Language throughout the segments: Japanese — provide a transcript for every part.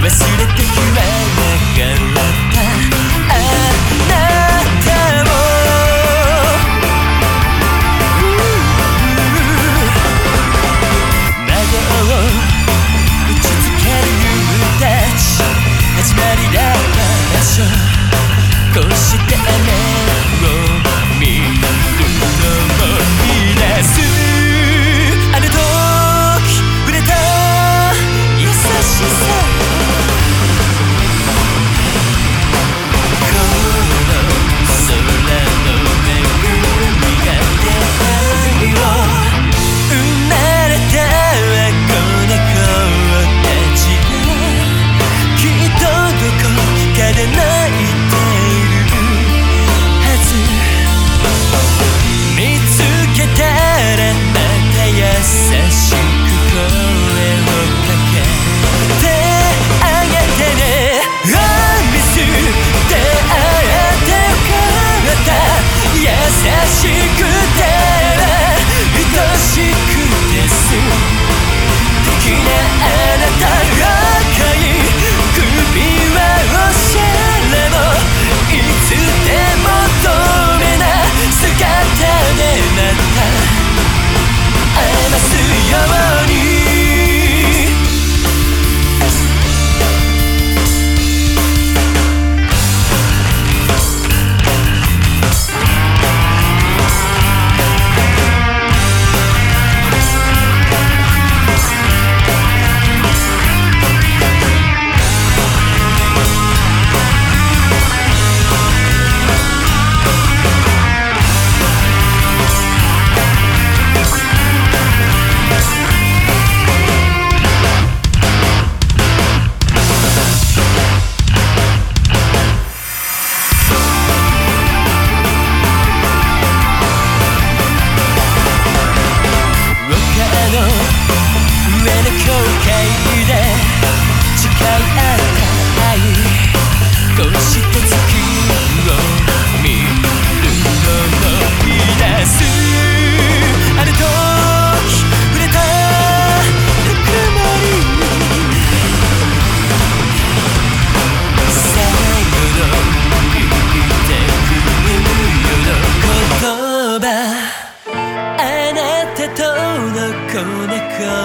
忘れてくれ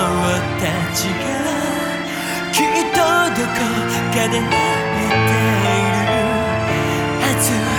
たちがきっとどこかで泣いているはず。